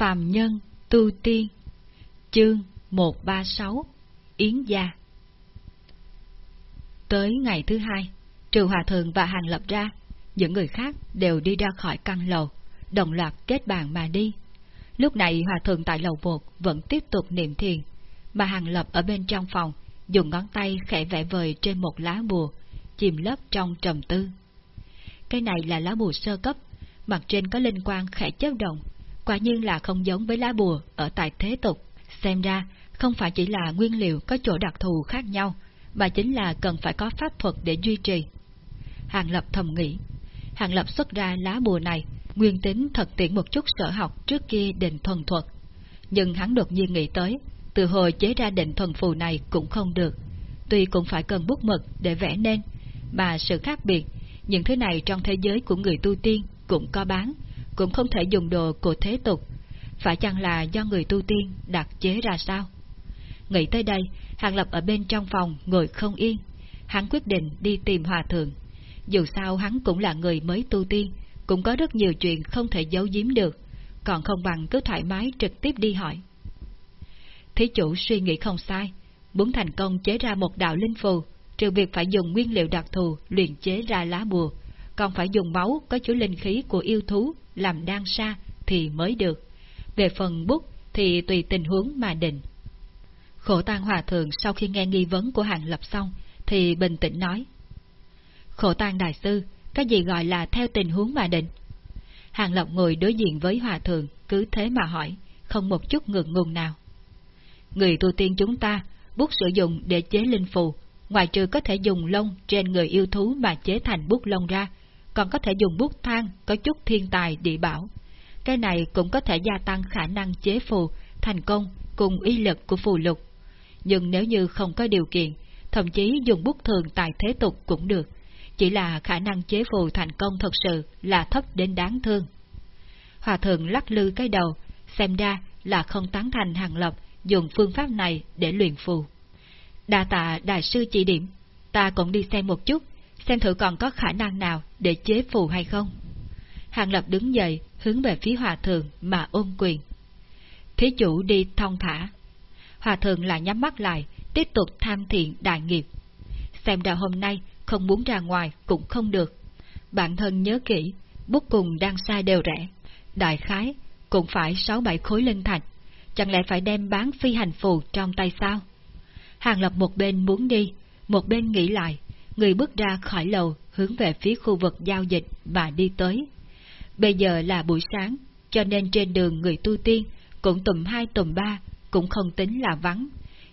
Phàm Nhân Tu Tiên Chương 136 Yến Gia Tới ngày thứ hai, trừ Hòa Thượng và Hàng Lập ra, những người khác đều đi ra khỏi căn lầu, đồng loạt kết bàn mà đi. Lúc này Hòa Thượng tại lầu một vẫn tiếp tục niệm thiền, mà Hàng Lập ở bên trong phòng dùng ngón tay khẽ vẽ vời trên một lá bùa, chìm lấp trong trầm tư. Cái này là lá bùa sơ cấp, mặt trên có linh quang khẽ chớp động, quả nhiên là không giống với lá bùa ở tại thế tục. Xem ra, không phải chỉ là nguyên liệu có chỗ đặc thù khác nhau, mà chính là cần phải có pháp thuật để duy trì. Hàng Lập thầm nghĩ, Hàng Lập xuất ra lá bùa này, nguyên tính thật tiện một chút sở học trước kia định thuần thuật. Nhưng hắn đột nhiên nghĩ tới, từ hồi chế ra định thuần phù này cũng không được. Tuy cũng phải cần bút mực để vẽ nên, mà sự khác biệt, những thứ này trong thế giới của người tu tiên cũng có bán, cũng không thể dùng đồ của thế tục. Phải chăng là do người tu tiên đặt chế ra sao? Nghĩ tới đây, Hàng Lập ở bên trong phòng ngồi không yên. Hắn quyết định đi tìm hòa thượng. Dù sao hắn cũng là người mới tu tiên, cũng có rất nhiều chuyện không thể giấu giếm được, còn không bằng cứ thoải mái trực tiếp đi hỏi. Thí chủ suy nghĩ không sai, muốn thành công chế ra một đạo linh phù, trừ việc phải dùng nguyên liệu đặc thù luyện chế ra lá bùa, còn phải dùng máu có chứa linh khí của yêu thú làm đan sa thì mới được. Về phần bút thì tùy tình huống mà định. Khổ tang hòa thượng sau khi nghe nghi vấn của hàng lập xong, thì bình tĩnh nói. Khổ tang đại sư, cái gì gọi là theo tình huống mà định? Hàng lập ngồi đối diện với hòa thượng, cứ thế mà hỏi, không một chút ngượng ngùng nào. Người tu tiên chúng ta, bút sử dụng để chế linh phù, ngoài trừ có thể dùng lông trên người yêu thú mà chế thành bút lông ra, còn có thể dùng bút than có chút thiên tài địa bảo. Cái này cũng có thể gia tăng khả năng chế phù, thành công cùng uy lực của phù lục. Nhưng nếu như không có điều kiện, thậm chí dùng bút thường tại thế tục cũng được, chỉ là khả năng chế phù thành công thật sự là thấp đến đáng thương. Hòa thượng lắc lư cái đầu, xem ra là không tán thành hàng lập dùng phương pháp này để luyện phù. Đa tạ đại sư chỉ điểm, ta cũng đi xem một chút, xem thử còn có khả năng nào để chế phù hay không. Hàng Lập đứng dậy, hướng về phía hòa thượng mà ôm quyền. Thí chủ đi thong thả. Hòa thượng lại nhắm mắt lại, tiếp tục tham thiện đại nghiệp. Xem ra hôm nay không muốn ra ngoài cũng không được. Bản thân nhớ kỹ, bút cùng đang sai đều rẻ. Đại khái, cũng phải 6-7 khối linh thạch. Chẳng lẽ phải đem bán phi hành phù trong tay sao? Hàng Lập một bên muốn đi, một bên nghĩ lại, người bước ra khỏi lầu hướng về phía khu vực giao dịch và đi tới. Bây giờ là buổi sáng, cho nên trên đường người tu tiên cũng tùm hai tùm ba, cũng không tính là vắng.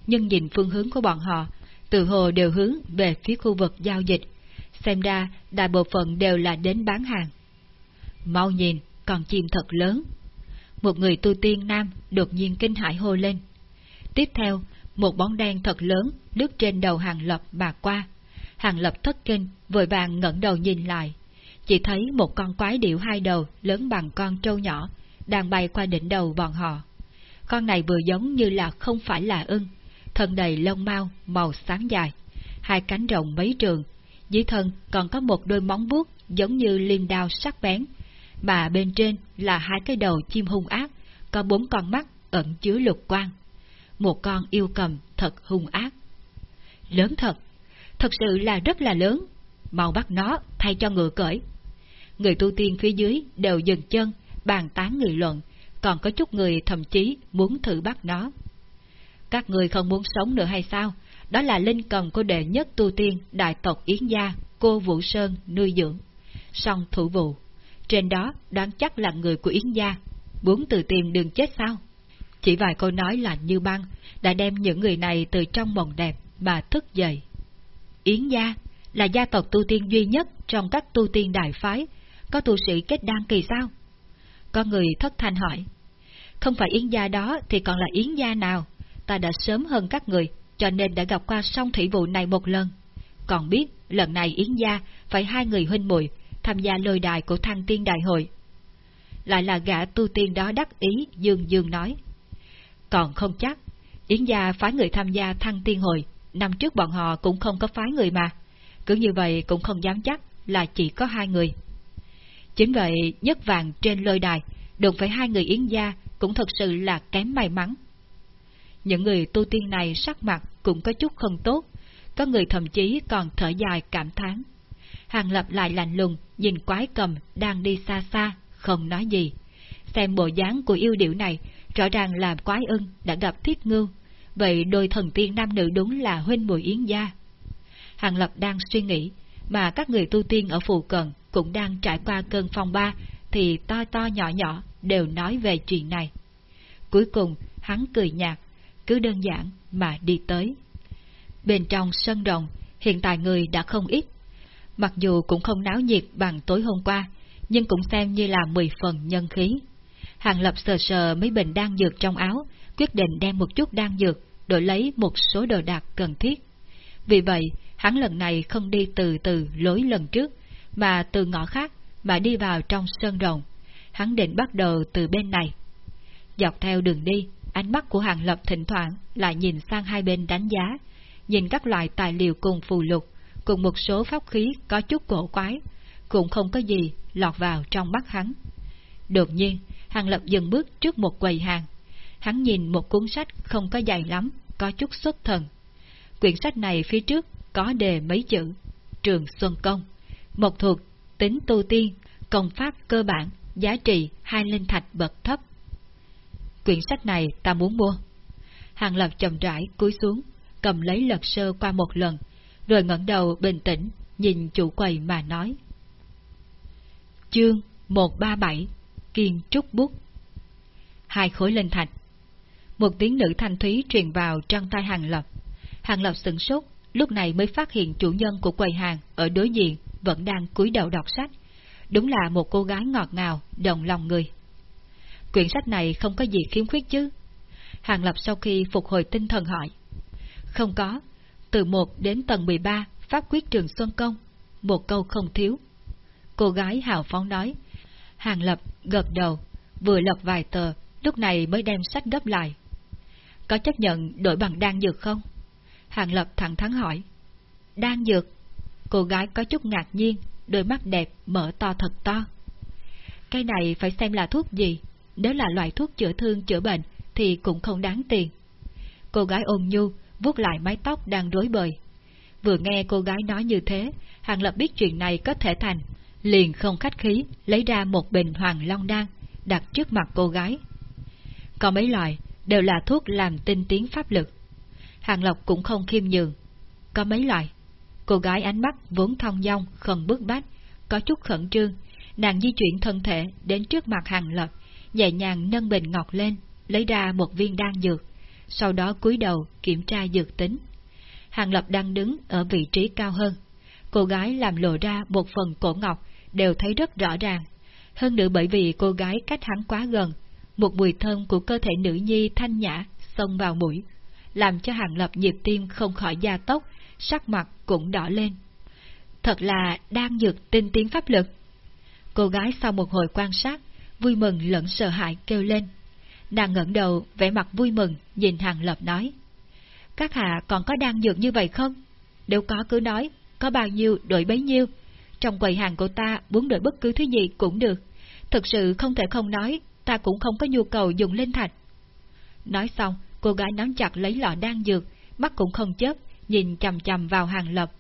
Nhưng nhìn phương hướng của bọn họ, từ hồ đều hướng về phía khu vực giao dịch, xem ra đại bộ phận đều là đến bán hàng. Mau nhìn, còn chim thật lớn. Một người tu tiên nam đột nhiên kinh hãi hô lên. Tiếp theo, một bóng đen thật lớn lướt trên đầu hàng lập mà qua. Hàng lập thất kinh, vội vàng ngẩng đầu nhìn lại. Chỉ thấy một con quái điểu hai đầu lớn bằng con trâu nhỏ, đang bay qua đỉnh đầu bọn họ. Con này vừa giống như là không phải là ưng, thân đầy lông mau, màu sáng dài, hai cánh rộng mấy trường, dưới thân còn có một đôi móng vuốt giống như liêm đao sắc bén, mà bên trên là hai cái đầu chim hung ác, có bốn con mắt ẩn chứa lục quang. Một con yêu cầm thật hung ác. Lớn thật, thật sự là rất là lớn, mau bắt nó thay cho ngựa cởi. Người tu tiên phía dưới đều dừng chân, bàn tán nghị luận, còn có chút người thậm chí muốn thử bắt nó. Các người không muốn sống nữa hay sao? Đó là linh cầm của đệ nhất tu tiên đại tộc Yến Gia, cô Vũ Sơn nuôi dưỡng. Song thủ vụ. Trên đó đoán chắc là người của Yến Gia. Muốn tự tìm đường chết sao? Chỉ vài câu nói là như băng, đã đem những người này từ trong mộng đẹp mà thức dậy. Yến Gia là gia tộc tu tiên duy nhất trong các tu tiên đại phái, có tu sĩ kết đan kỳ sao? Có người thất thanh hỏi. Không phải Yến Gia đó thì còn là Yến Gia nào? Ta đã sớm hơn các người, cho nên đã gặp qua song thủy vụ này một lần. Còn biết, lần này Yến Gia phải hai người huynh muội tham gia lôi đài của thăng tiên đại hội. Lại là gã tu tiên đó đắc ý, dương dương nói. Còn không chắc, Yến Gia phái người tham gia thăng tiên hội, năm trước bọn họ cũng không có phái người mà. Cứ như vậy cũng không dám chắc là chỉ có hai người. Chính vậy, nhất vàng trên lôi đài, đụng phải hai người yến gia cũng thật sự là kém may mắn. Những người tu tiên này sắc mặt cũng có chút không tốt, có người thậm chí còn thở dài cảm thán. Hàng lập lại lạnh lùng, nhìn quái cầm đang đi xa xa, không nói gì. Xem bộ dáng của yêu điệu này, rõ ràng là quái ưng đã gặp thiết ngưu, vậy đôi thần tiên nam nữ đúng là huynh muội yến gia. Hàng lập đang suy nghĩ, mà các người tu tiên ở phù cận cũng đang trải qua cơn phong ba, thì to to nhỏ nhỏ đều nói về chuyện này. Cuối cùng, hắn cười nhạt, cứ đơn giản mà đi tới. Bên trong sân đồng, hiện tại người đã không ít. Mặc dù cũng không náo nhiệt bằng tối hôm qua, nhưng cũng xem như là 10 phần nhân khí. Hàng Lập sờ sờ mấy bình đan dược trong áo, quyết định đem một chút đan dược, đổi lấy một số đồ đạc cần thiết. Vì vậy, hắn lần này không đi từ từ lối lần trước, mà từ ngõ khác, mà đi vào trong sân rồng. Hắn định bắt đầu từ bên này. Dọc theo đường đi, ánh mắt của Hàng Lập thỉnh thoảng lại nhìn sang hai bên đánh giá, nhìn các loại tài liệu cùng phù lục, cùng một số pháp khí có chút cổ quái, cũng không có gì lọt vào trong mắt hắn. Đột nhiên, Hàng Lập dừng bước trước một quầy hàng. Hắn nhìn một cuốn sách không có dài lắm, có chút xuất thần. Quyển sách này phía trước có đề mấy chữ Trường Xuân Công, một thuộc tính tu tiên, công pháp cơ bản, giá trị hai linh thạch bậc thấp. Quyển sách này ta muốn mua. Hàng Lập chậm rãi cúi xuống, cầm lấy lật sơ qua một lần, rồi ngẩng đầu bình tĩnh, nhìn chủ quầy mà nói. Chương 137 Kiên Trúc Bút Hai khối linh thạch một tiếng nữ thanh thúy truyền vào trong tay Hàng Lập. Hàng Lập sửng sốt, lúc này mới phát hiện chủ nhân của quầy hàng ở đối diện vẫn đang cúi đầu đọc sách. Đúng là một cô gái ngọt ngào, đồng lòng người. Quyển sách này không có gì khiếm khuyết chứ? Hàng Lập sau khi phục hồi tinh thần hỏi. Không có, từ 1 đến tầng 13, Pháp quyết trường Xuân Công, một câu không thiếu. Cô gái hào phóng nói. Hàng Lập gật đầu, vừa lật vài tờ, lúc này mới đem sách gấp lại. Có chấp nhận đổi bằng đan dược không? Hàng Lập thẳng thắn hỏi. Đan dược? Cô gái có chút ngạc nhiên, đôi mắt đẹp mở to thật to. Cái này phải xem là thuốc gì, nếu là loại thuốc chữa thương chữa bệnh thì cũng không đáng tiền. Cô gái ôm nhu, vuốt lại mái tóc đang rối bời. Vừa nghe cô gái nói như thế, Hàng Lập biết chuyện này có thể thành, liền không khách khí, lấy ra một bình hoàng long đan, đặt trước mặt cô gái. Có mấy loại, đều là thuốc làm tinh tiến pháp lực. Hàng Lộc cũng không khiêm nhường. Có mấy loại. Cô gái ánh mắt vốn thong dong, không bước bách, có chút khẩn trương. Nàng di chuyển thân thể đến trước mặt Hàng Lập, nhẹ nhàng nâng bình ngọc lên, lấy ra một viên đan dược, sau đó cúi đầu kiểm tra dược tính. Hàng Lập đang đứng ở vị trí cao hơn. Cô gái làm lộ ra một phần cổ ngọc đều thấy rất rõ ràng. Hơn nữa bởi vì cô gái cách hắn quá gần, một mùi thơm của cơ thể nữ nhi thanh nhã xông vào mũi, làm cho Hàng Lập nhịp tim không khỏi gia tốc, sắc mặt cũng đỏ lên. Thật là đang dược tinh tiến pháp lực. Cô gái sau một hồi quan sát, vui mừng lẫn sợ hãi kêu lên. Nàng ngẩng đầu, vẻ mặt vui mừng, nhìn Hàng Lập nói. Các hạ còn có đang dược như vậy không? Nếu có cứ nói, có bao nhiêu đổi bấy nhiêu. Trong quầy hàng của ta muốn đổi bất cứ thứ gì cũng được. Thực sự không thể không nói, ta cũng không có nhu cầu dùng linh thạch. Nói xong, cô gái nắm chặt lấy lọ đan dược, mắt cũng không chớp, nhìn chầm chầm vào hàng lập.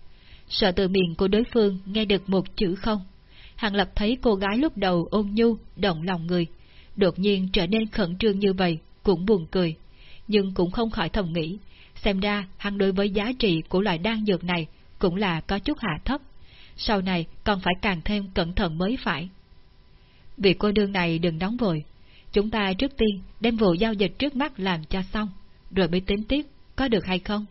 Sợ từ miệng của đối phương nghe được một chữ không. Hàng lập thấy cô gái lúc đầu ôn nhu, động lòng người. Đột nhiên trở nên khẩn trương như vậy, cũng buồn cười. Nhưng cũng không khỏi thầm nghĩ, xem ra hắn đối với giá trị của loại đan dược này cũng là có chút hạ thấp. Sau này còn phải càng thêm cẩn thận mới phải. Vì cô đương này đừng nóng vội. Chúng ta trước tiên đem vụ giao dịch trước mắt làm cho xong, rồi mới tính tiếp, có được hay không?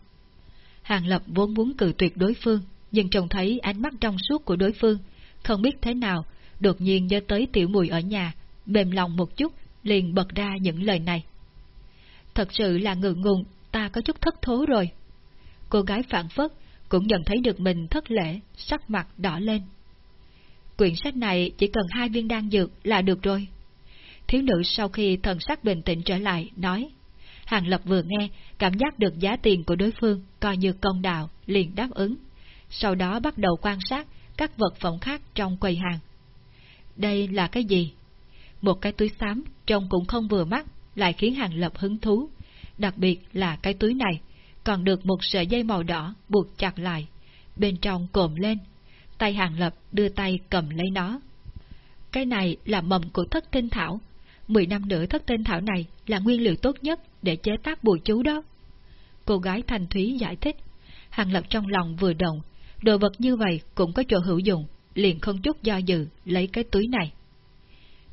Hàng Lập vốn muốn cự tuyệt đối phương, nhưng trông thấy ánh mắt trong suốt của đối phương, không biết thế nào, đột nhiên nhớ tới tiểu mùi ở nhà, mềm lòng một chút, liền bật ra những lời này. Thật sự là ngượng ngùng, ta có chút thất thố rồi. Cô gái phản phất, cũng nhận thấy được mình thất lễ, sắc mặt đỏ lên. Quyển sách này chỉ cần hai viên đan dược là được rồi. Thiếu nữ sau khi thần sắc bình tĩnh trở lại, nói. Hàng Lập vừa nghe, cảm giác được giá tiền của đối phương coi như công đạo, liền đáp ứng. Sau đó bắt đầu quan sát các vật phẩm khác trong quầy hàng. Đây là cái gì? Một cái túi xám trông cũng không vừa mắt, lại khiến Hàng Lập hứng thú. Đặc biệt là cái túi này, còn được một sợi dây màu đỏ buộc chặt lại, bên trong cộm lên. Tay Hàng Lập đưa tay cầm lấy nó. Cái này là mầm của thất tinh thảo. Mười năm nữa thất tinh thảo này là nguyên liệu tốt nhất để chế tác bùa chú đó. Cô gái Thanh Thúy giải thích. Hàng Lập trong lòng vừa động, đồ vật như vậy cũng có chỗ hữu dụng, liền không chút do dự lấy cái túi này.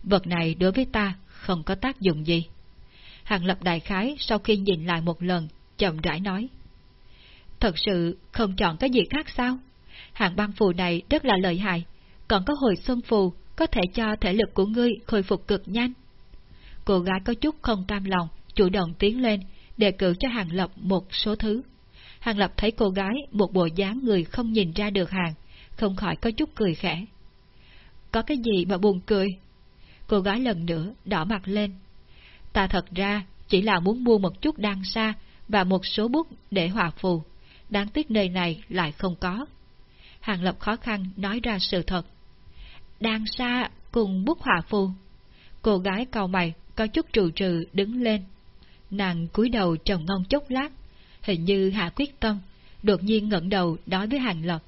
Vật này đối với ta không có tác dụng gì. Hàng Lập đại khái sau khi nhìn lại một lần, chậm rãi nói. Thật sự không chọn cái gì khác sao? Hàng băng phù này rất là lợi hại, còn có hồi xuân phù có thể cho thể lực của ngươi khôi phục cực nhanh. Cô gái có chút không cam lòng, chủ động tiến lên, đề cử cho Hàng Lập một số thứ. Hàng Lập thấy cô gái một bộ dáng người không nhìn ra được hàng, không khỏi có chút cười khẽ. Có cái gì mà buồn cười? Cô gái lần nữa đỏ mặt lên. Ta thật ra chỉ là muốn mua một chút đan sa và một số bút để hòa phù, đáng tiếc nơi này lại không có. Hàng Lập khó khăn nói ra sự thật. Đan sa cùng bút hòa phù. Cô gái cầu mày có chút trù trừ đứng lên. Nàng cúi đầu trồng ngông chốc lát, hình như hạ quyết tâm, đột nhiên ngẩng đầu nói với Hàng Lập.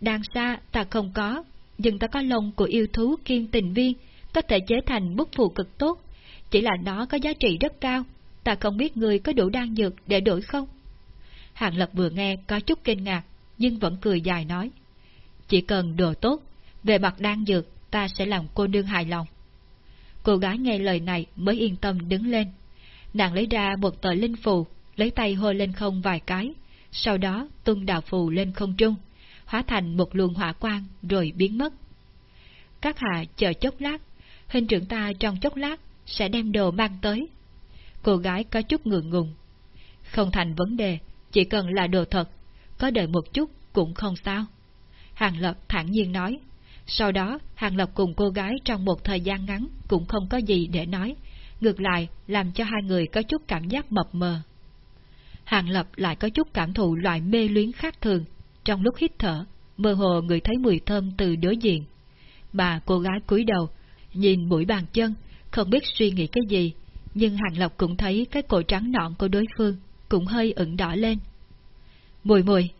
Đan sa ta không có, nhưng ta có lông của yêu thú kiên tình viên, có thể chế thành bút phù cực tốt, chỉ là nó có giá trị rất cao, ta không biết người có đủ đan dược để đổi không? Hàng Lập vừa nghe có chút kinh ngạc, nhưng vẫn cười dài nói. Chỉ cần đồ tốt, về mặt đan dược ta sẽ làm cô nương hài lòng. Cô gái nghe lời này mới yên tâm đứng lên. Nàng lấy ra một tờ linh phù, lấy tay hô lên không vài cái, sau đó tung đạo phù lên không trung, hóa thành một luồng hỏa quang rồi biến mất. Các hạ chờ chốc lát, hình trưởng ta trong chốc lát sẽ đem đồ mang tới. Cô gái có chút ngượng ngùng. Không thành vấn đề, chỉ cần là đồ thật, có đợi một chút cũng không sao. Hàng Lập thản nhiên nói. Sau đó, Hàng Lập cùng cô gái trong một thời gian ngắn cũng không có gì để nói, ngược lại làm cho hai người có chút cảm giác mập mờ. Hàng Lập lại có chút cảm thụ loại mê luyến khác thường, trong lúc hít thở, mơ hồ người thấy mùi thơm từ đối diện. Mà cô gái cúi đầu, nhìn mũi bàn chân, không biết suy nghĩ cái gì, nhưng Hàng Lập cũng thấy cái cổ trắng nõn của đối phương cũng hơi ửng đỏ lên. Mùi mùi!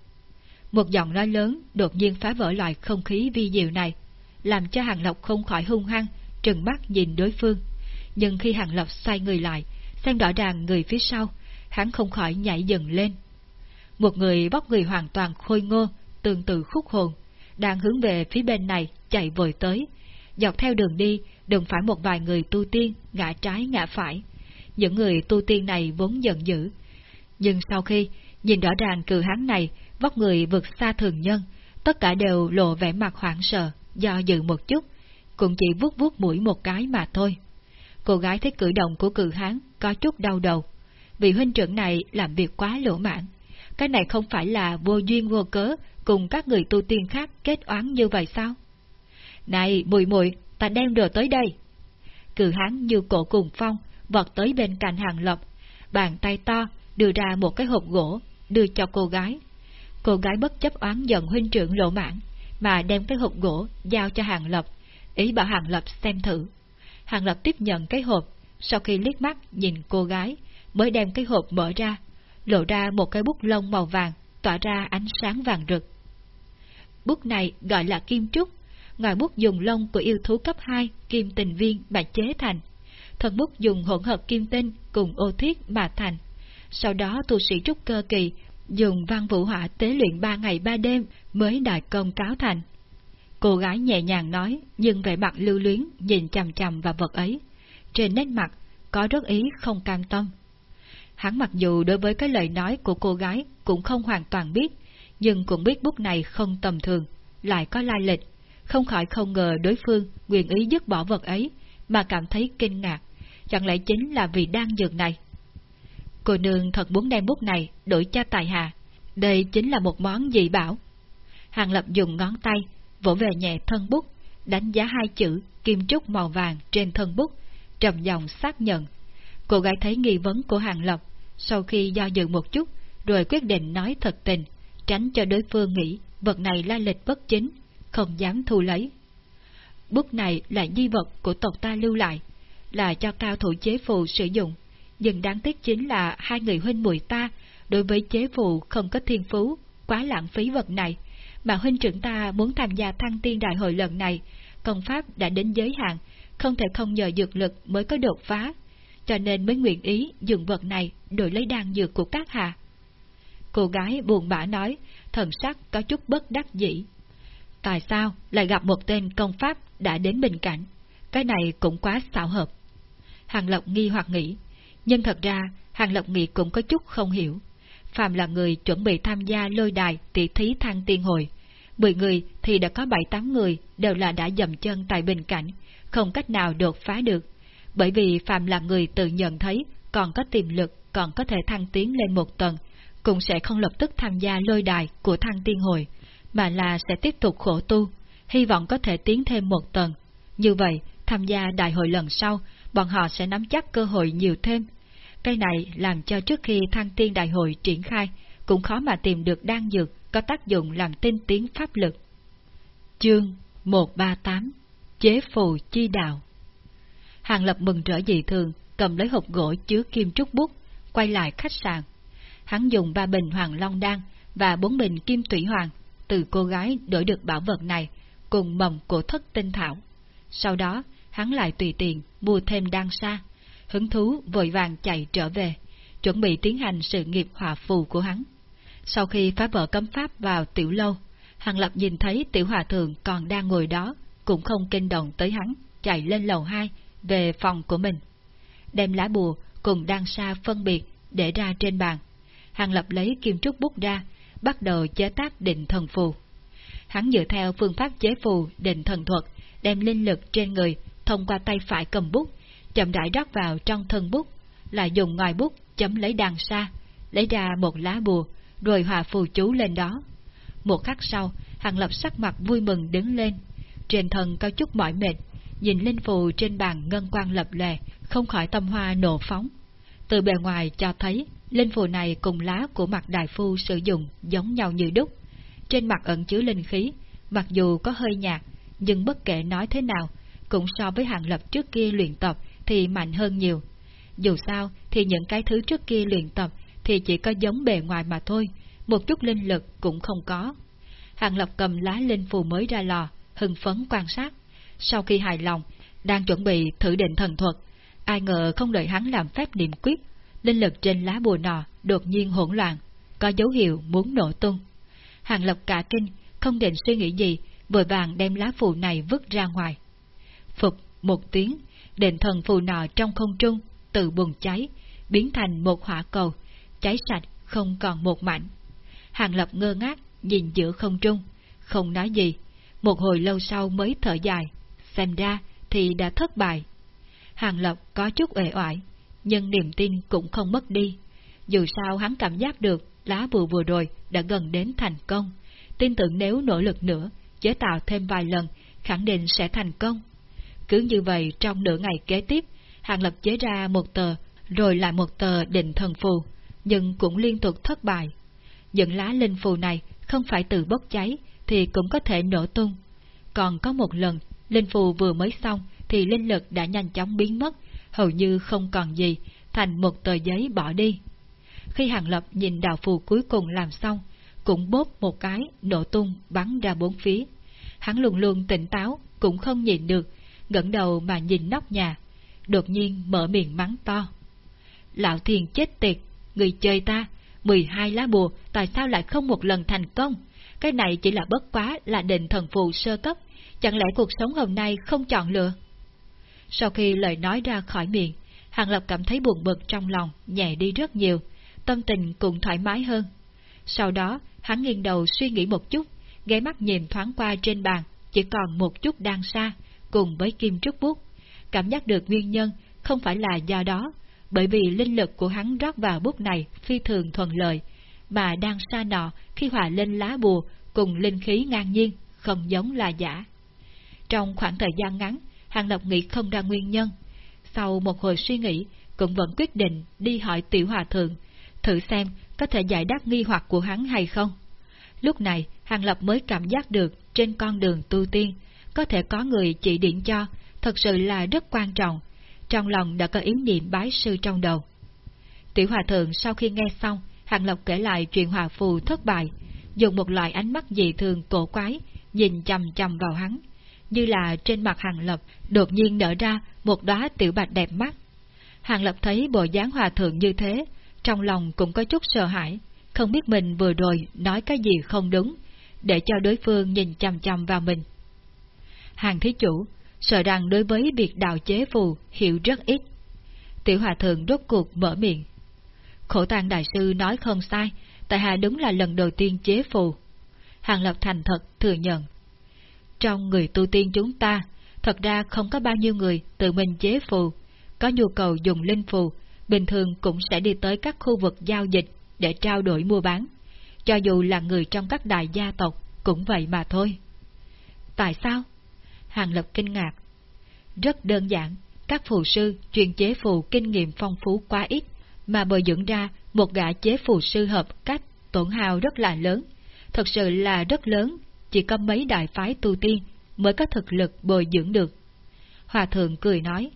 Một giọng nói lớn đột nhiên phá vỡ loại không khí vi diệu này, làm cho Hàng lộc không khỏi hung hăng, trừng mắt nhìn đối phương. Nhưng khi Hàng lộc xoay người lại, xem rõ ràng người phía sau, hắn không khỏi nhảy dần lên. Một người bóc người hoàn toàn khôi ngô, tương tự khúc hồn, đang hướng về phía bên này chạy vội tới. Dọc theo đường đi, đừng phải một vài người tu tiên ngã trái ngã phải. Những người tu tiên này vốn giận dữ. Nhưng sau khi nhìn rõ ràng cử hán này vóc người vượt xa thường nhân, tất cả đều lộ vẻ mặt hoảng sợ, do dự một chút, cũng chỉ vuốt vuốt mũi một cái mà thôi. Cô gái thấy cử động của cử hán có chút đau đầu, vì huynh trưởng này làm việc quá lỗ mãn. Cái này không phải là vô duyên vô cớ cùng các người tu tiên khác kết oán như vậy sao? Này, mùi mùi, ta đem đồ tới đây. Cử hán như cổ cùng phong, vọt tới bên cạnh hàng lộc, bàn tay to đưa ra một cái hộp gỗ, đưa cho cô gái. Cô gái bất chấp oán giận huynh trưởng lộ mãn, mà đem cái hộp gỗ giao cho hàng lập, ý bảo hàng lập xem thử. Hàng lập tiếp nhận cái hộp, sau khi liếc mắt nhìn cô gái, mới đem cái hộp mở ra, lộ ra một cái bút lông màu vàng, tỏa ra ánh sáng vàng rực. Bút này gọi là kim trúc, ngoài bút dùng lông của yêu thú cấp 2 kim tình viên mà chế thành. Thân bút dùng hỗn hợp kim tinh cùng ô thiết mà thành. Sau đó tu sĩ trúc cơ kỳ dùng văn vũ hỏa tế luyện ba ngày ba đêm mới đại công cáo thành. Cô gái nhẹ nhàng nói, nhưng vẻ mặt lưu luyến nhìn chằm chằm vào vật ấy. Trên nét mặt, có rất ý không cam tâm. Hắn mặc dù đối với cái lời nói của cô gái cũng không hoàn toàn biết, nhưng cũng biết bút này không tầm thường, lại có lai lịch, không khỏi không ngờ đối phương nguyện ý dứt bỏ vật ấy, mà cảm thấy kinh ngạc, chẳng lẽ chính là vì đan dược này. Cô nương thật muốn đem bút này đổi cho tài hạ, đây chính là một món dị bảo. Hàng Lập dùng ngón tay, vỗ về nhẹ thân bút, đánh giá hai chữ kim trúc màu vàng trên thân bút, trầm giọng xác nhận. Cô gái thấy nghi vấn của Hàng Lập, sau khi do dự một chút, rồi quyết định nói thật tình, tránh cho đối phương nghĩ vật này la lịch bất chính, không dám thu lấy. bút này là di vật của tộc ta lưu lại, là cho cao thủ chế phù sử dụng, nhưng đáng tiếc chính là hai người huynh muội ta đối với chế phụ không có thiên phú, quá lãng phí vật này, mà huynh trưởng ta muốn tham gia thăng tiên đại hội lần này, công pháp đã đến giới hạn, không thể không nhờ dược lực mới có đột phá, cho nên mới nguyện ý dùng vật này đổi lấy đan dược của các hạ. Cô gái buồn bã nói, thần sắc có chút bất đắc dĩ. Tại sao lại gặp một tên công pháp đã đến bình cảnh? Cái này cũng quá xạo hợp. Hàng Lộc nghi hoặc nghĩ, nhưng thật ra Hàng Lộc nghị cũng có chút không hiểu. Phạm là người chuẩn bị tham gia lôi đài tỷ thí thăng tiên hồi. Mười người thì đã có bảy tám người đều là đã dầm chân tại bình cảnh, không cách nào đột phá được. Bởi vì Phạm là người tự nhận thấy còn có tiềm lực, còn có thể thăng tiến lên một tầng, cũng sẽ không lập tức tham gia lôi đài của thăng tiên hồi, mà là sẽ tiếp tục khổ tu, hy vọng có thể tiến thêm một tầng. Như vậy, tham gia đại hội lần sau, bọn họ sẽ nắm chắc cơ hội nhiều thêm. Cái này làm cho trước khi thăng tiên đại hội triển khai, cũng khó mà tìm được đan dược có tác dụng làm tinh tiến pháp lực. Chương 138 Chế phù chi đạo Hàng Lập mừng rỡ dị thường, cầm lấy hộp gỗ chứa kim trúc bút, quay lại khách sạn. Hắn dùng ba bình hoàng long đan và bốn bình kim thủy hoàng từ cô gái đổi được bảo vật này, cùng mầm cổ thất tinh thảo. Sau đó, hắn lại tùy tiện mua thêm đan sa, hứng thú vội vàng chạy trở về, chuẩn bị tiến hành sự nghiệp hòa phù của hắn. Sau khi phá vỡ cấm pháp vào tiểu lâu, Hàng Lập nhìn thấy tiểu hòa thượng còn đang ngồi đó, cũng không kinh động tới hắn, chạy lên lầu 2, về phòng của mình. Đem lá bùa cùng đan sa phân biệt để ra trên bàn. Hàng Lập lấy kim trúc bút ra, bắt đầu chế tác định thần phù. Hắn dựa theo phương pháp chế phù định thần thuật, đem linh lực trên người thông qua tay phải cầm bút, chậm rãi rót vào trong thân bút, lại dùng ngòi bút chấm lấy đàn sa, lấy ra một lá bùa, rồi hòa phù chú lên đó. Một khắc sau, Hàng Lập sắc mặt vui mừng đứng lên, trên thân có chút mỏi mệt, nhìn linh phù trên bàn ngân quang lập lè, không khỏi tâm hoa nổ phóng. Từ bề ngoài cho thấy, linh phù này cùng lá của mặt đại phu sử dụng giống nhau như đúc. Trên mặt ẩn chứa linh khí, mặc dù có hơi nhạt, nhưng bất kể nói thế nào, cũng so với hàng lập trước kia luyện tập thì mạnh hơn nhiều. Dù sao thì những cái thứ trước kia luyện tập thì chỉ có giống bề ngoài mà thôi, một chút linh lực cũng không có. Hàng lập cầm lá linh phù mới ra lò, hưng phấn quan sát. Sau khi hài lòng, đang chuẩn bị thử định thần thuật, ai ngờ không đợi hắn làm phép niệm quyết, linh lực trên lá bùa nọ đột nhiên hỗn loạn, có dấu hiệu muốn nổ tung. Hàng Lập cả kinh, không định suy nghĩ gì, vội vàng đem lá phù này vứt ra ngoài. Phục một tiếng, đền thần phù nọ trong không trung, tự bùng cháy, biến thành một hỏa cầu, cháy sạch không còn một mảnh. Hàng Lập ngơ ngác, nhìn giữa không trung, không nói gì, một hồi lâu sau mới thở dài, xem ra thì đã thất bại. Hàng Lập có chút uể oải, nhưng niềm tin cũng không mất đi. Dù sao hắn cảm giác được lá bùa vừa rồi đã gần đến thành công, tin tưởng nếu nỗ lực nữa, chế tạo thêm vài lần, khẳng định sẽ thành công. Cứ như vậy trong nửa ngày kế tiếp, Hàng Lập chế ra một tờ, rồi lại một tờ định thần phù, nhưng cũng liên tục thất bại. Những lá linh phù này không phải từ bốc cháy thì cũng có thể nổ tung. Còn có một lần, linh phù vừa mới xong thì linh lực đã nhanh chóng biến mất, hầu như không còn gì, thành một tờ giấy bỏ đi. Khi Hàng Lập nhìn đạo phù cuối cùng làm xong, cũng bóp một cái, nổ tung, bắn ra bốn phía. Hắn luôn luôn tỉnh táo, cũng không nhìn được, ngẩng đầu mà nhìn nóc nhà, đột nhiên mở miệng mắng to. Lão thiền chết tiệt, người chơi ta, 12 lá bùa tại sao lại không một lần thành công? Cái này chỉ là bất quá là định thần phù sơ cấp, chẳng lẽ cuộc sống hôm nay không chọn lựa? Sau khi lời nói ra khỏi miệng, Hàng Lập cảm thấy buồn bực trong lòng, nhẹ đi rất nhiều, tâm tình cũng thoải mái hơn. Sau đó, hắn nghiêng đầu suy nghĩ một chút, ghé mắt nhìn thoáng qua trên bàn, chỉ còn một chút đang xa, cùng với kim trúc bút. Cảm giác được nguyên nhân không phải là do đó, bởi vì linh lực của hắn rót vào bút này phi thường thuận lợi, mà đang xa nọ khi hòa lên lá bùa cùng linh khí ngang nhiên, không giống là giả. Trong khoảng thời gian ngắn, Hàng Lập nghĩ không ra nguyên nhân. Sau một hồi suy nghĩ, cũng vẫn quyết định đi hỏi tiểu hòa thượng, thử xem có thể giải đáp nghi hoặc của hắn hay không. Lúc này, Hàng Lập mới cảm giác được trên con đường tu tiên, có thể có người chỉ điện cho, thật sự là rất quan trọng, trong lòng đã có ý niệm bái sư trong đầu. Tiểu Hòa Thượng sau khi nghe xong, Hàng Lộc kể lại chuyện hòa phù thất bại, dùng một loại ánh mắt dị thường cổ quái, nhìn chầm chầm vào hắn, như là trên mặt Hàng Lập đột nhiên nở ra một đóa tiểu bạch đẹp mắt. Hàng Lập thấy bộ dáng hòa thượng như thế, trong lòng cũng có chút sợ hãi, không biết mình vừa rồi nói cái gì không đúng, để cho đối phương nhìn chầm chầm vào mình. Hàng thí chủ, sợ rằng đối với việc đào chế phù hiểu rất ít. Tiểu Hòa Thượng rốt cuộc mở miệng. Khổ tàng đại sư nói không sai, tại hạ đúng là lần đầu tiên chế phù. Hàng Lập thành thật thừa nhận. Trong người tu tiên chúng ta, thật ra không có bao nhiêu người tự mình chế phù, có nhu cầu dùng linh phù, bình thường cũng sẽ đi tới các khu vực giao dịch để trao đổi mua bán. Cho dù là người trong các đại gia tộc, cũng vậy mà thôi. Tại sao? Hàng Lập kinh ngạc. Rất đơn giản, các phù sư chuyên chế phù kinh nghiệm phong phú quá ít, mà bồi dưỡng ra một gã chế phù sư hợp cách tổn hào rất là lớn, thật sự là rất lớn, chỉ có mấy đại phái tu tiên mới có thực lực bồi dưỡng được. Hòa thượng cười nói,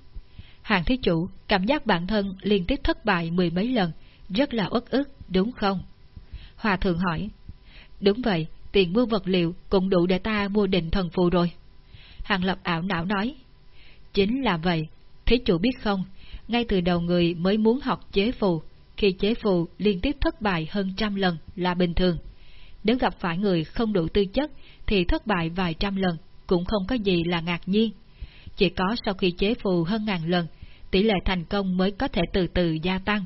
hàng thí chủ cảm giác bản thân liên tiếp thất bại mười mấy lần, rất là uất ức, đúng không? Hòa thượng hỏi, đúng vậy, tiền mua vật liệu cũng đủ để ta mua định thần phù rồi. Hàng Lập ảo não nói. Chính là vậy, thế chủ biết không, ngay từ đầu người mới muốn học chế phù, khi chế phù liên tiếp thất bại hơn trăm lần là bình thường. Nếu gặp phải người không đủ tư chất thì thất bại vài trăm lần cũng không có gì là ngạc nhiên. Chỉ có sau khi chế phù hơn ngàn lần, tỷ lệ thành công mới có thể từ từ gia tăng.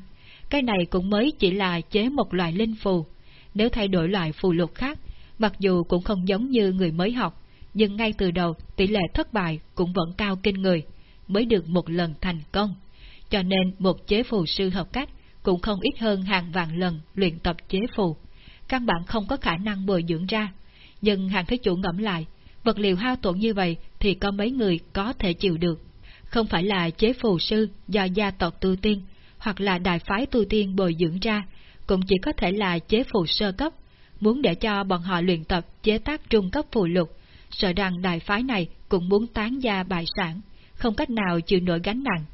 Cái này cũng mới chỉ là chế một loại linh phù. Nếu thay đổi loại phù lục khác, mặc dù cũng không giống như người mới học, nhưng ngay từ đầu tỷ lệ thất bại cũng vẫn cao kinh người, mới được một lần thành công. Cho nên một chế phù sư hợp cách cũng không ít hơn hàng vạn lần luyện tập chế phù. Căn bản không có khả năng bồi dưỡng ra. Nhưng hàng thế chủ ngẫm lại, vật liệu hao tổn như vậy thì có mấy người có thể chịu được. Không phải là chế phù sư do gia tộc tu tiên, hoặc là đại phái tu tiên bồi dưỡng ra, cũng chỉ có thể là chế phù sơ cấp. Muốn để cho bọn họ luyện tập chế tác trung cấp phù lục, sợ rằng đại phái này cũng muốn tán gia bại sản, không cách nào chịu nổi gánh nặng.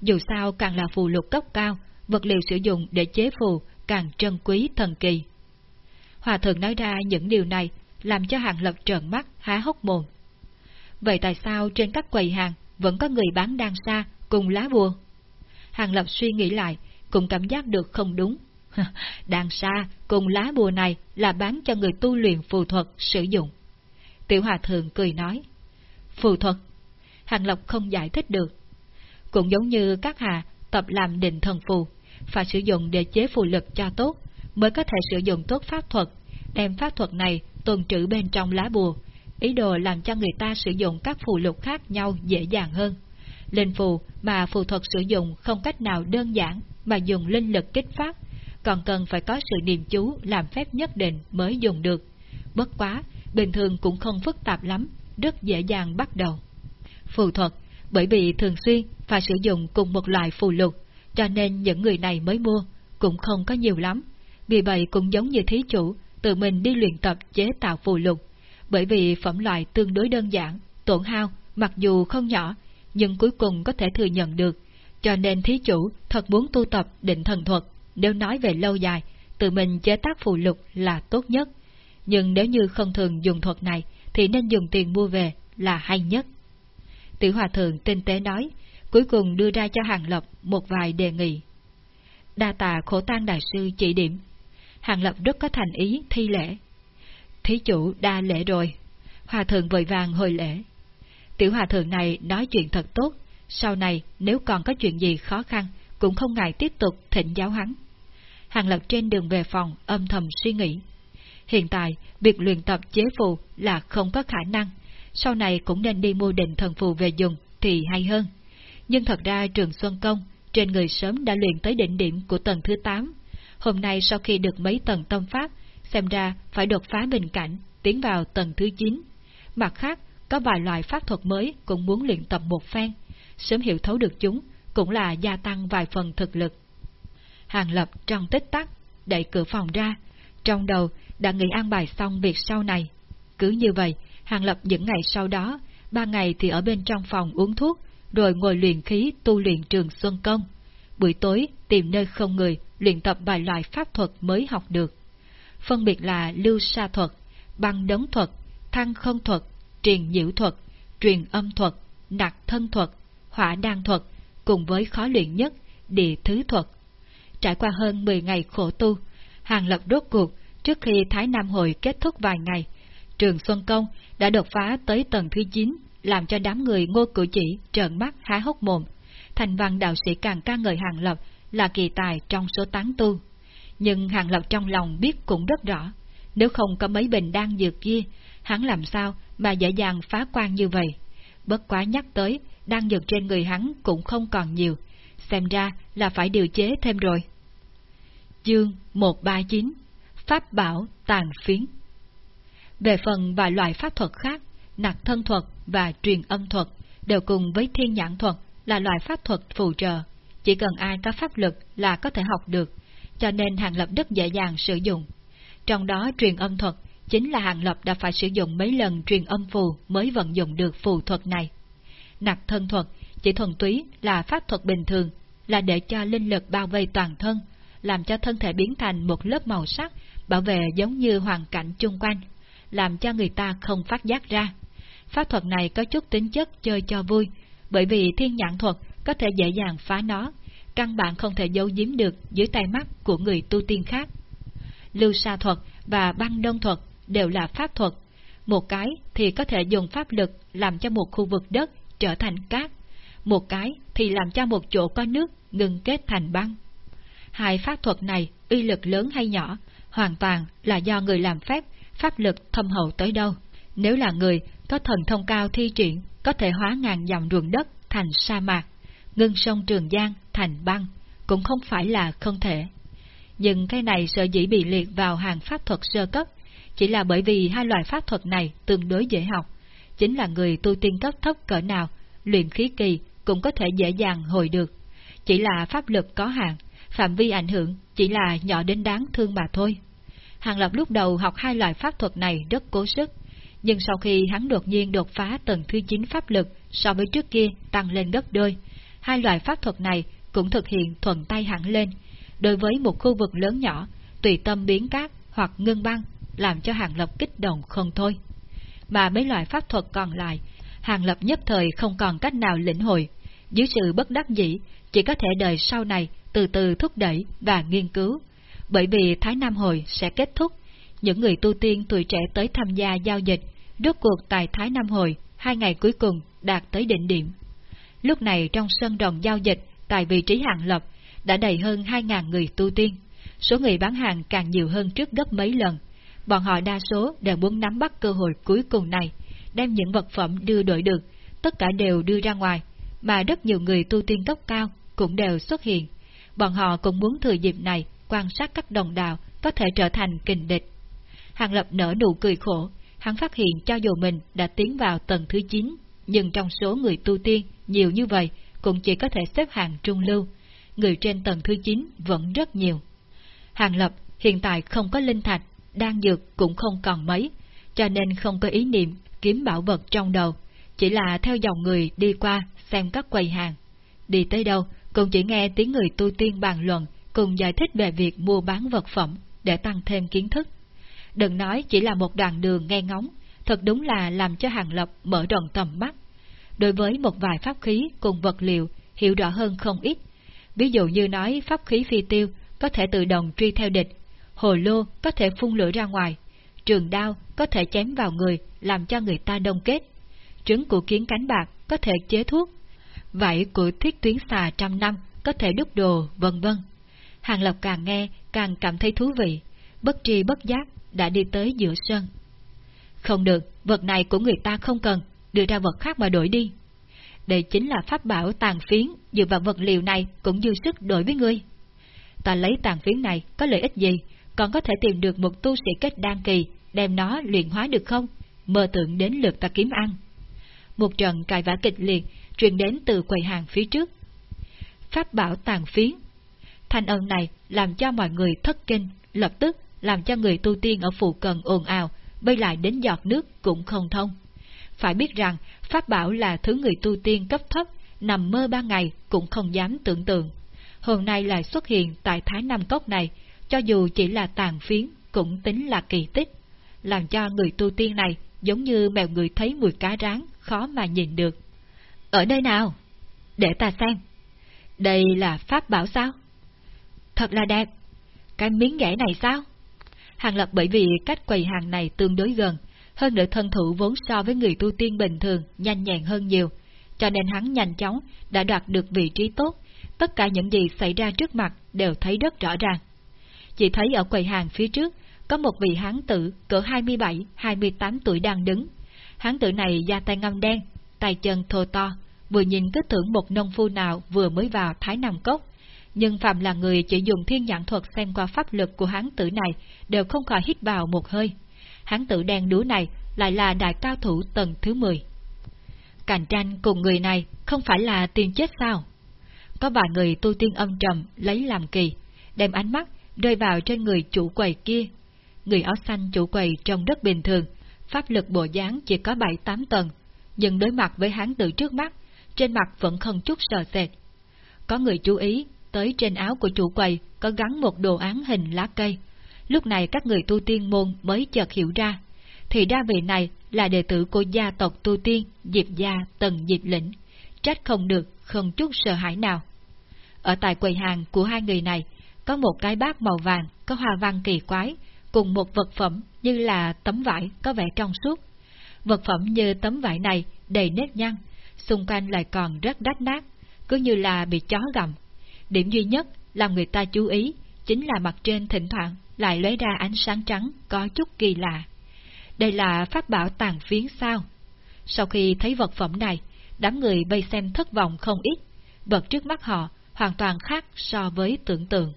Dù sao càng là phù lục cấp cao, vật liệu sử dụng để chế phù càng trân quý thần kỳ. Hòa thượng nói ra những điều này, làm cho hàng lập trợn mắt, há hốc mồm. Vậy tại sao trên các quầy hàng vẫn có người bán đan xa cùng lá bùa? Hàng lập suy nghĩ lại, cũng cảm giác được không đúng. đan xa cùng lá bùa này là bán cho người tu luyện phù thuật sử dụng. Tiểu Hòa Thượng cười nói. Phù thuật. Hàng Lộc không giải thích được. Cũng giống như các hà tập làm định thần phù, phải sử dụng để chế phù lực cho tốt, mới có thể sử dụng tốt pháp thuật, đem pháp thuật này tồn trữ bên trong lá bùa, ý đồ làm cho người ta sử dụng các phù lục khác nhau dễ dàng hơn. Linh phù mà phù thuật sử dụng không cách nào đơn giản mà dùng linh lực kích phát, còn cần phải có sự niệm chú làm phép nhất định mới dùng được. Bất quá, bình thường cũng không phức tạp lắm, rất dễ dàng bắt đầu. Phù thuật, bởi vì thường xuyên phải sử dụng cùng một loại phù lục, cho nên những người này mới mua, cũng không có nhiều lắm. Vì vậy cũng giống như thí chủ, tự mình đi luyện tập chế tạo phù lục, bởi vì phẩm loại tương đối đơn giản, tổn hao, mặc dù không nhỏ, nhưng cuối cùng có thể thừa nhận được, cho nên thí chủ thật muốn tu tập định thần thuật, nếu nói về lâu dài, tự mình chế tác phù lục là tốt nhất nhưng nếu như không thường dùng thuật này, thì nên dùng tiền mua về là hay nhất. Tiểu Hòa Thượng tinh tế nói, cuối cùng đưa ra cho Hàng Lập một vài đề nghị. Đa tà khổ tan đại sư chỉ điểm, Hàng Lập rất có thành ý thi lễ. Thí chủ đa lễ rồi, Hòa Thượng vội vàng hồi lễ. Tiểu Hòa Thượng này nói chuyện thật tốt, sau này nếu còn có chuyện gì khó khăn, cũng không ngại tiếp tục thịnh giáo hắn. Hàng Lập trên đường về phòng âm thầm suy nghĩ. Hiện tại, việc luyện tập chế phù là không có khả năng, sau này cũng nên đi mua định thần phù về dùng thì hay hơn. Nhưng thật ra trường Xuân Công, trên người sớm đã luyện tới đỉnh điểm của tầng thứ 8. Hôm nay sau khi được mấy tầng tâm pháp, xem ra phải đột phá bình cảnh, tiến vào tầng thứ 9. Mặt khác, có vài loại pháp thuật mới cũng muốn luyện tập một phen, sớm hiểu thấu được chúng, cũng là gia tăng vài phần thực lực. Hàng Lập trong tích tắc, đẩy cửa phòng ra, trong đầu đã nghĩ an bài xong việc sau này. Cứ như vậy, Hàng Lập những ngày sau đó, Ba ngày thì ở bên trong phòng uống thuốc, rồi ngồi luyện khí tu luyện trường Xuân Công. Buổi tối tìm nơi không người, luyện tập vài loại pháp thuật mới học được. Phân biệt là lưu sa thuật, băng đống thuật, thăng không thuật, truyền nhiễu thuật, truyền âm thuật, nặc thân thuật, hỏa đan thuật, cùng với khó luyện nhất, địa thứ thuật. Trải qua hơn 10 ngày khổ tu, Hàng Lập rốt cuộc, trước khi Thái Nam Hội kết thúc vài ngày, Trường Xuân Công đã đột phá tới tầng thứ 9, làm cho đám người ngô cử chỉ trợn mắt há hốc mồm. Thành văn đạo sĩ càng ca ngợi Hàng Lập là kỳ tài trong số tán tu. Nhưng Hàng Lập trong lòng biết cũng rất rõ, nếu không có mấy bình đan dược kia, hắn làm sao mà dễ dàng phá quan như vậy. Bất quá nhắc tới, đan dược trên người hắn cũng không còn nhiều, xem ra là phải điều chế thêm rồi. Chương 139 Pháp bảo tàn phiến Về phần vài loại pháp thuật khác, nặc thân thuật và truyền âm thuật đều cùng với thiên nhãn thuật là loại pháp thuật phù trợ, chỉ cần ai có pháp lực là có thể học được, cho nên Hàng Lập rất dễ dàng sử dụng. Trong đó truyền âm thuật chính là Hàng Lập đã phải sử dụng mấy lần truyền âm phù mới vận dụng được phù thuật này. Nặc thân thuật chỉ thuần túy là pháp thuật bình thường, là để cho linh lực bao vây toàn thân, làm cho thân thể biến thành một lớp màu sắc, bảo vệ giống như hoàn cảnh chung quanh, làm cho người ta không phát giác ra. Pháp thuật này có chút tính chất chơi cho vui, bởi vì thiên nhãn thuật có thể dễ dàng phá nó, căn bản không thể giấu giếm được dưới tay mắt của người tu tiên khác. Lưu sa thuật và băng đông thuật đều là pháp thuật, một cái thì có thể dùng pháp lực làm cho một khu vực đất trở thành cát, một cái thì làm cho một chỗ có nước ngừng kết thành băng. Hai pháp thuật này uy lực lớn hay nhỏ, hoàn toàn là do người làm phép, pháp lực thâm hậu tới đâu. Nếu là người có thần thông cao thi triển, có thể hóa ngàn dặm ruộng đất thành sa mạc, ngưng sông Trường Giang thành băng, cũng không phải là không thể. Nhưng cái này sợ dĩ bị liệt vào hàng pháp thuật sơ cấp, chỉ là bởi vì hai loại pháp thuật này tương đối dễ học, chính là người tu tiên cấp thấp cỡ nào, luyện khí kỳ cũng có thể dễ dàng hồi được. Chỉ là pháp lực có hạn, phạm vi ảnh hưởng chỉ là nhỏ đến đáng thương mà thôi. Hàng Lập lúc đầu học hai loại pháp thuật này rất cố sức, nhưng sau khi hắn đột nhiên đột phá tầng thứ 9 pháp lực so với trước kia tăng lên gấp đôi, hai loại pháp thuật này cũng thực hiện thuận tay hẳn lên. Đối với một khu vực lớn nhỏ, tùy tâm biến cát hoặc ngưng băng, làm cho Hàng Lập kích động không thôi. Mà mấy loại pháp thuật còn lại, Hàng Lập nhất thời không còn cách nào lĩnh hội, dưới sự bất đắc dĩ, chỉ có thể đợi sau này từ từ thúc đẩy và nghiên cứu, bởi vì Thái Nam Hội sẽ kết thúc, những người tu tiên tuổi trẻ tới tham gia giao dịch, rốt cuộc tại Thái Nam Hội, hai ngày cuối cùng đạt tới đỉnh điểm. Lúc này trong sân đồng giao dịch, tại vị trí hạng lập, đã đầy hơn 2.000 người tu tiên, số người bán hàng càng nhiều hơn trước gấp mấy lần. Bọn họ đa số đều muốn nắm bắt cơ hội cuối cùng này, đem những vật phẩm đưa đổi được, tất cả đều đưa ra ngoài, mà rất nhiều người tu tiên cấp cao cũng đều xuất hiện. Bọn họ cũng muốn thừa dịp này quan sát các đồng đạo có thể trở thành kình địch. Hàng Lập nở nụ cười khổ, hắn phát hiện cho dù mình đã tiến vào tầng thứ 9, nhưng trong số người tu tiên nhiều như vậy cũng chỉ có thể xếp hàng trung lưu, người trên tầng thứ 9 vẫn rất nhiều. Hàng Lập hiện tại không có linh thạch, đan dược cũng không còn mấy, cho nên không có ý niệm kiếm bảo vật trong đầu, chỉ là theo dòng người đi qua xem các quầy hàng. Đi tới đâu cũng chỉ nghe tiếng người tu tiên bàn luận cùng giải thích về việc mua bán vật phẩm để tăng thêm kiến thức. Đừng nói chỉ là một đoạn đường nghe ngóng, thật đúng là làm cho Hàng Lập mở rộng tầm mắt. Đối với một vài pháp khí cùng vật liệu hiểu rõ hơn không ít. Ví dụ như nói pháp khí phi tiêu có thể tự động truy theo địch, hồ lô có thể phun lửa ra ngoài, trường đao có thể chém vào người làm cho người ta đông kết, trứng của kiến cánh bạc có thể chế thuốc, vậy của thiết tuyến xà trăm năm có thể đúc đồ, vân vân. Hàng Lập càng nghe càng cảm thấy thú vị, bất tri bất giác đã đi tới giữa sân. Không được, vật này của người ta không cần, đưa ra vật khác mà đổi đi. Đây chính là pháp bảo tàn phiến, dựa vào vật liệu này cũng dư sức đổi với ngươi. Ta lấy tàn phiến này có lợi ích gì, còn có thể tìm được một tu sĩ kết đan kỳ, đem nó luyện hóa được không? Mơ tưởng đến lượt ta kiếm ăn. Một trận cài vã kịch liệt truyền đến từ quầy hàng phía trước. Pháp bảo tàn phiến. Thanh âm này làm cho mọi người thất kinh, lập tức làm cho người tu tiên ở phụ cận ồn ào, bây lại đến giọt nước cũng không thông. Phải biết rằng, Pháp Bảo là thứ người tu tiên cấp thấp, nằm mơ ba ngày cũng không dám tưởng tượng. Hôm nay lại xuất hiện tại Thái Nam Cốc này, cho dù chỉ là tàn phiến, cũng tính là kỳ tích. Làm cho người tu tiên này giống như mèo người thấy mùi cá rán, khó mà nhìn được. Ở nơi nào? Để ta xem. Đây là Pháp Bảo sao? Thật là đẹp. Cái miếng ghẻ này sao? Hàng Lập bởi vì cách quầy hàng này tương đối gần, hơn nữa thân thủ vốn so với người tu tiên bình thường nhanh nhẹn hơn nhiều, cho nên hắn nhanh chóng đã đoạt được vị trí tốt, tất cả những gì xảy ra trước mặt đều thấy rất rõ ràng. Chỉ thấy ở quầy hàng phía trước có một vị hán tử cỡ 27-28 tuổi đang đứng. Hán tử này da tay ngâm đen, tay chân thô to, vừa nhìn cứ tưởng một nông phu nào vừa mới vào Thái Nam Cốc. Nhưng phạm là người chỉ dùng thiên nhãn thuật xem qua pháp lực của hán tử này đều không khỏi hít vào một hơi. Hán tử đen đúa này lại là đại cao thủ tầng thứ 10. Cạnh tranh cùng người này không phải là tiền chết sao? Có vài người tu tiên âm trầm lấy làm kỳ, đem ánh mắt rơi vào trên người chủ quầy kia. Người áo xanh chủ quầy trông rất bình thường, pháp lực bộ dáng chỉ có 7-8 tầng, nhưng đối mặt với hán tử trước mắt, trên mặt vẫn không chút sợ sệt. Có người chú ý tới trên áo của chủ quầy có gắn một đồ án hình lá cây. Lúc này các người tu tiên môn mới chợt hiểu ra, thì ra vị này là đệ tử của gia tộc tu tiên Diệp Gia Tần Diệp Lĩnh, trách không được, không chút sợ hãi nào. Ở tại quầy hàng của hai người này, có một cái bát màu vàng có hoa văn kỳ quái, cùng một vật phẩm như là tấm vải có vẻ trong suốt. Vật phẩm như tấm vải này đầy nếp nhăn, xung quanh lại còn rất rách nát, cứ như là bị chó gặm. Điểm duy nhất làm người ta chú ý chính là mặt trên thỉnh thoảng lại lấy ra ánh sáng trắng có chút kỳ lạ. Đây là pháp bảo tàn phiến sao? Sau khi thấy vật phẩm này, đám người vây xem thất vọng không ít, vật trước mắt họ hoàn toàn khác so với tưởng tượng.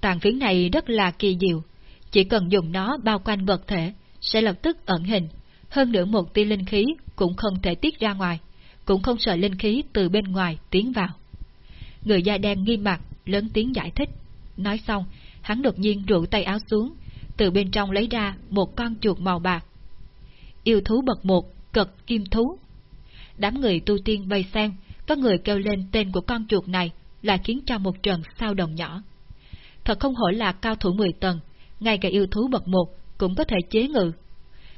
Tàn phiến này rất là kỳ diệu, chỉ cần dùng nó bao quanh vật thể, sẽ lập tức ẩn hình, hơn nữa một tia linh khí cũng không thể tiết ra ngoài, cũng không sợ linh khí từ bên ngoài tiến vào. Người da đen nghiêm mặt, lớn tiếng giải thích. Nói xong, hắn đột nhiên rủ tay áo xuống, từ bên trong lấy ra một con chuột màu bạc. Yêu thú bậc một, cực kim thú. Đám người tu tiên vây xem, có người kêu lên tên của con chuột này là khiến cho một trận sao đồng nhỏ. Thật không hổ là cao thủ 10 tầng, ngay cả yêu thú bậc một cũng có thể chế ngự.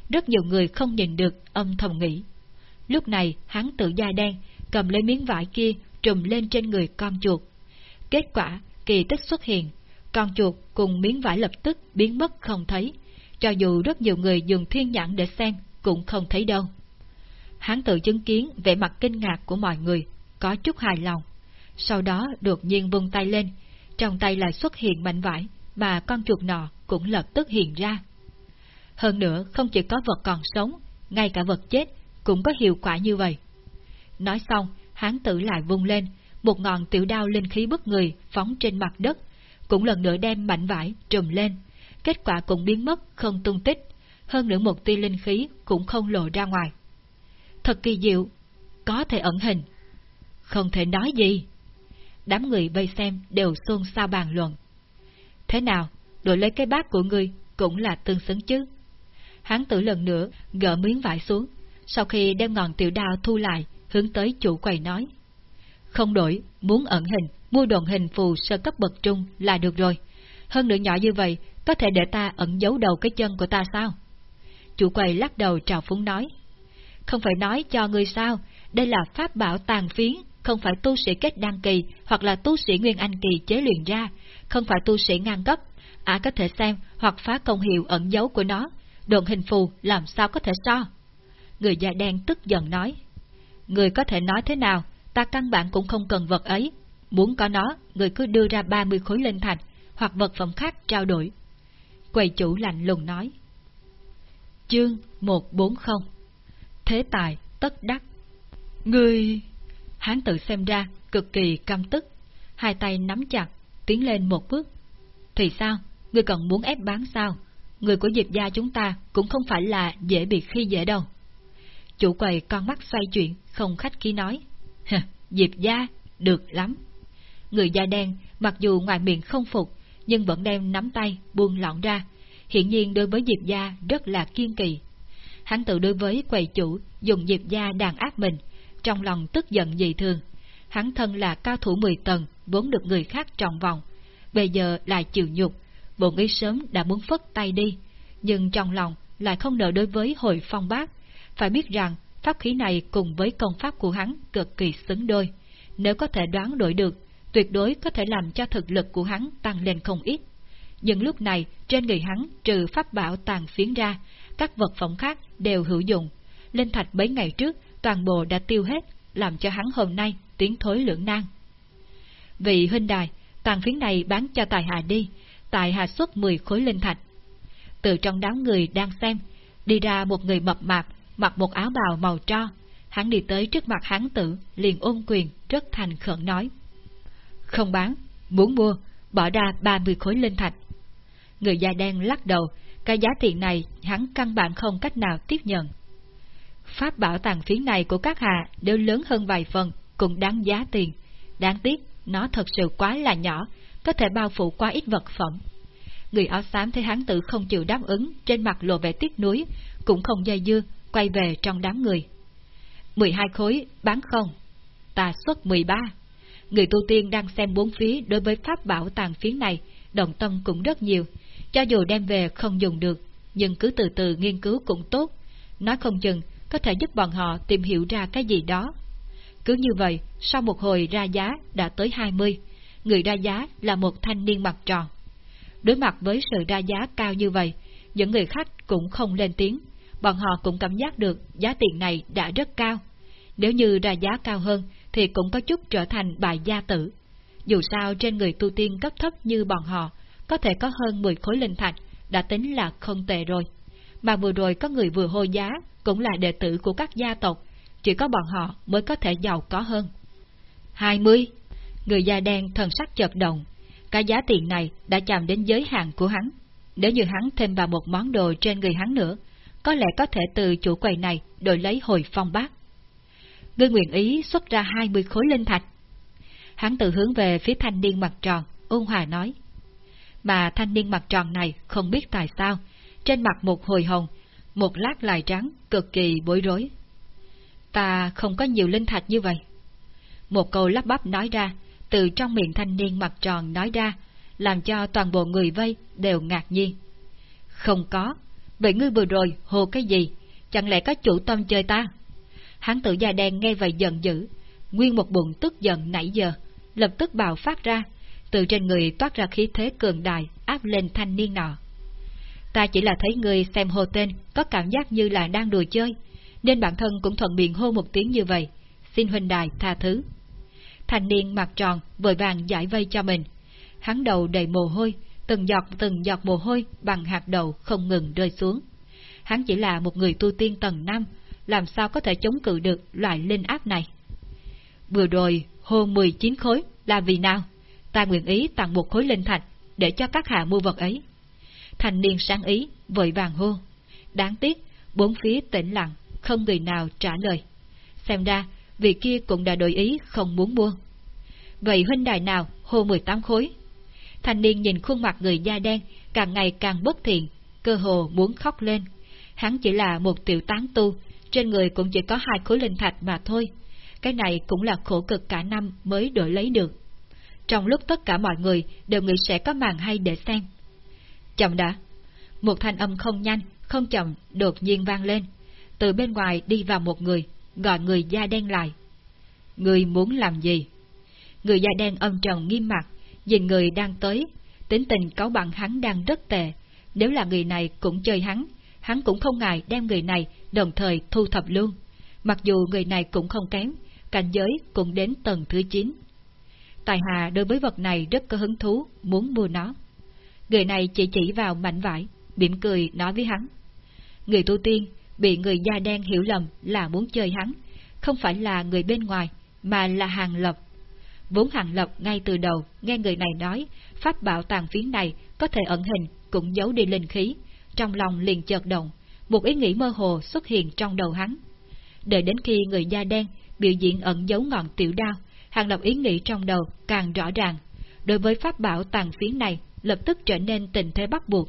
Rất nhiều người không nhìn được âm thầm nghĩ. Lúc này hắn tự da đen, cầm lấy miếng vải kia trùm lên trên người con chuột. Kết quả, kỳ tích xuất hiện, con chuột cùng miếng vải lập tức biến mất không thấy, cho dù rất nhiều người dùng thiên nhãn để xem cũng không thấy đâu. Hắn tự chứng kiến vẻ mặt kinh ngạc của mọi người, có chút hài lòng. Sau đó đột nhiên vung tay lên, trong tay lại xuất hiện mảnh vải, mà con chuột nọ cũng lập tức hiện ra. Hơn nữa, không chỉ có vật còn sống, ngay cả vật chết cũng có hiệu quả như vậy. Nói xong, hán tử lại vung lên, một ngọn tiểu đao linh khí bức người phóng trên mặt đất, cũng lần nữa đem mảnh vải trùm lên, kết quả cũng biến mất không tung tích, hơn nữa một tia linh khí cũng không lộ ra ngoài. Thật kỳ diệu, có thể ẩn hình. Không thể nói gì. Đám người vây xem đều xôn xao bàn luận. Thế nào, đổi lấy cái bát của ngươi cũng là tương xứng chứ. Hán tử lần nữa gỡ miếng vải xuống, sau khi đem ngọn tiểu đao thu lại, hướng tới chủ quầy nói. Không đổi, muốn ẩn hình, mua đồn hình phù sơ cấp bậc trung là được rồi. Hơn nữa nhỏ như vậy, có thể để ta ẩn giấu đầu cái chân của ta sao? Chủ quầy lắc đầu trào phúng nói. Không phải nói cho người sao, đây là pháp bảo tàn phiến, không phải tu sĩ kết đăng kỳ hoặc là tu sĩ nguyên anh kỳ chế luyện ra, không phải tu sĩ ngang cấp. Ả có thể xem hoặc phá công hiệu ẩn dấu của nó, đồn hình phù làm sao có thể so. Người da đen tức giận nói. Người có thể nói thế nào, ta căn bản cũng không cần vật ấy. Muốn có nó, người cứ đưa ra 30 khối linh thạch, hoặc vật phẩm khác trao đổi. Quầy chủ lạnh lùng nói. Chương 140 Thế tài, tất đắc. Người... Hán tự xem ra, cực kỳ căm tức. Hai tay nắm chặt, tiến lên một bước. Thì sao? Người còn muốn ép bán sao? Người của Diệp gia chúng ta cũng không phải là dễ bị khi dễ đâu. Chủ quầy con mắt xoay chuyển, không khách khí nói. Diệp gia, được lắm. Người da đen, mặc dù ngoài miệng không phục, nhưng vẫn đem nắm tay, buông lỏng ra. Hiện nhiên đối với Diệp gia rất là kiên kỳ. hắn tự đối với quầy chủ dùng diệp gia đàn áp mình, trong lòng tức giận dị thường. Hắn thân là cao thủ 10 tầng, vốn được người khác trọng vòng, bây giờ lại chịu nhục, bụng ý sớm đã muốn phất tay đi, nhưng trong lòng lại không nợ đối với hồi phong bác, phải biết rằng pháp khí này cùng với công pháp của hắn cực kỳ xứng đôi, nếu có thể đoán đổi được, tuyệt đối có thể làm cho thực lực của hắn tăng lên không ít. Nhưng lúc này, trên người hắn trừ pháp bảo tàn phiến ra, các vật phẩm khác đều hữu dụng. Linh thạch mấy ngày trước, toàn bộ đã tiêu hết, làm cho hắn hôm nay tiến thối lưỡng nan. Vị huynh đài, tàn phiến này bán cho tài hạ đi, tài hạ xuất 10 khối linh thạch. Từ trong đám người đang xem, đi ra một người mập mạp, mặc một áo bào màu tro. Hắn đi tới trước mặt hắn tử, liền ôm quyền, rất thành khẩn nói. Không bán, muốn mua, bỏ ra 30 khối linh thạch. Người da đen lắc đầu, cái giá tiền này hắn căn bản không cách nào tiếp nhận. Pháp bảo tàng phiến này của các hạ đều lớn hơn vài phần, cũng đáng giá tiền. Đáng tiếc, nó thật sự quá là nhỏ, có thể bao phủ quá ít vật phẩm. Người áo xám thấy hắn tử không chịu đáp ứng, trên mặt lộ vẻ tiếc nuối, cũng không dây dưa, quay về trong đám người. 12 khối, bán không? Ta xuất 13. Người tu tiên đang xem bốn phía đối với pháp bảo tàn phiến này, động tâm cũng rất nhiều. Cho dù đem về không dùng được, nhưng cứ từ từ nghiên cứu cũng tốt. Nói không chừng, có thể giúp bọn họ tìm hiểu ra cái gì đó. Cứ như vậy, sau một hồi ra giá đã tới 20, người ra giá là một thanh niên mặt tròn. Đối mặt với sự ra giá cao như vậy, những người khách cũng không lên tiếng, bọn họ cũng cảm giác được giá tiền này đã rất cao. Nếu như ra giá cao hơn thì cũng có chút trở thành bài gia tử. Dù sao trên người tu tiên cấp thấp như bọn họ, có thể có hơn 10 khối linh thạch, đã tính là không tệ rồi. Mà vừa rồi có người vừa hô giá, cũng là đệ tử của các gia tộc, chỉ có bọn họ mới có thể giàu có hơn. 20. Người da đen thần sắc chợt động, cái giá tiền này đã chạm đến giới hạn của hắn. Nếu như hắn thêm vào một món đồ trên người hắn nữa, có lẽ có thể từ chủ quầy này đổi lấy hồi phong bát. Ngươi nguyện ý xuất ra 20 khối linh thạch. Hắn tự hướng về phía thanh niên mặt tròn, ôn hòa nói. Mà thanh niên mặt tròn này không biết tại sao, trên mặt một hồi hồng, một lát lại trắng, cực kỳ bối rối. Ta không có nhiều linh thạch như vậy. Một câu lắp bắp nói ra, từ trong miệng thanh niên mặt tròn nói ra, làm cho toàn bộ người vây đều ngạc nhiên. Không có, vậy ngươi vừa rồi hồ cái gì, chẳng lẽ có chủ tâm chơi ta? Hắn tử già đen nghe vậy giận dữ, nguyên một bụng tức giận nãy giờ, lập tức bạo phát ra, từ trên người toát ra khí thế cường đại áp lên thanh niên nọ. Ta chỉ là thấy người xem hô tên có cảm giác như là đang đùa chơi, nên bản thân cũng thuận miệng hô một tiếng như vậy, xin huynh đài tha thứ. Thanh niên mặt tròn vội vàng giải vây cho mình, hắn đầu đầy mồ hôi, từng giọt từng giọt mồ hôi bằng hạt đầu không ngừng rơi xuống. Hắn chỉ là một người tu tiên tầng 5, làm sao có thể chống cự được loại linh áp này. Vừa rồi, hô 19 khối là vì nào? Ta nguyện ý tặng một khối linh thạch để cho các hạ mua vật ấy. Thành niên sáng ý, vội vàng hô. Đáng tiếc, bốn phía tĩnh lặng, không người nào trả lời. Xem ra, vị kia cũng đã đổi ý không muốn mua. Vậy huynh đài nào hô 18 khối? Thành niên nhìn khuôn mặt người da đen càng ngày càng bất thiện, cơ hồ muốn khóc lên. Hắn chỉ là một tiểu tán tu, trên người cũng chỉ có hai khối linh thạch mà thôi. Cái này cũng là khổ cực cả năm mới đổi lấy được. Trong lúc tất cả mọi người đều nghĩ sẽ có màn hay để xem. Chậm đã. Một thanh âm không nhanh, không chậm, đột nhiên vang lên. Từ bên ngoài đi vào một người, gọi người da đen lại. Người muốn làm gì? Người da đen âm trầm nghiêm mặt, nhìn người đang tới, tính tình cáu bằng hắn đang rất tệ. Nếu là người này cũng chơi hắn, hắn cũng không ngại đem người này đồng thời thu thập luôn. Mặc dù người này cũng không kém, cảnh giới cũng đến tầng thứ 9. Tài Hà đối với vật này rất có hứng thú, muốn mua nó. Người này chỉ chỉ vào mảnh vải, mỉm cười nói với hắn. Người tu tiên bị người da đen hiểu lầm là muốn chơi hắn, không phải là người bên ngoài, mà là hàng lập. Vốn hàng lập ngay từ đầu nghe người này nói, pháp bảo tàn phiến này có thể ẩn hình cũng giấu đi linh khí, trong lòng liền chợt động, một ý nghĩ mơ hồ xuất hiện trong đầu hắn. Đợi đến khi người da đen biểu diễn ẩn giấu ngọn tiểu đao, hàng lập ý nghĩ trong đầu càng rõ ràng. Đối với pháp bảo tàn phiến này, lập tức trở nên tình thế bắt buộc.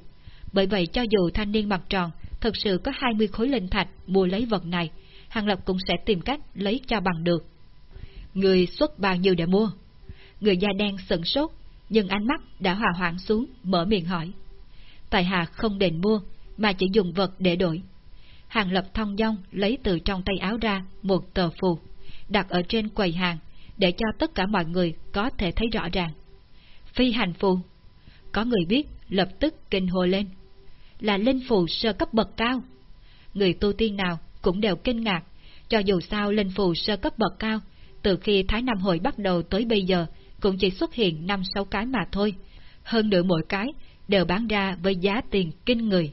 Bởi vậy cho dù thanh niên mặt tròn thực sự có 20 khối linh thạch mua lấy vật này, Hàng Lập cũng sẽ tìm cách lấy cho bằng được. Người xuất bao nhiêu để mua? Người da đen sững sốt, nhưng ánh mắt đã hòa hoãn xuống, mở miệng hỏi. Tài Hà không định mua, mà chỉ dùng vật để đổi. Hàng Lập thong dong lấy từ trong tay áo ra một tờ phù, đặt ở trên quầy hàng, để cho tất cả mọi người có thể thấy rõ ràng. Phi hành phù. Có người biết, lập tức kinh hồ lên. Là linh phù sơ cấp bậc cao. Người tu tiên nào cũng đều kinh ngạc, cho dù sao linh phù sơ cấp bậc cao, từ khi Thái Nam Hội bắt đầu tới bây giờ, cũng chỉ xuất hiện năm sáu cái mà thôi. Hơn nữa mỗi cái đều bán ra với giá tiền kinh người.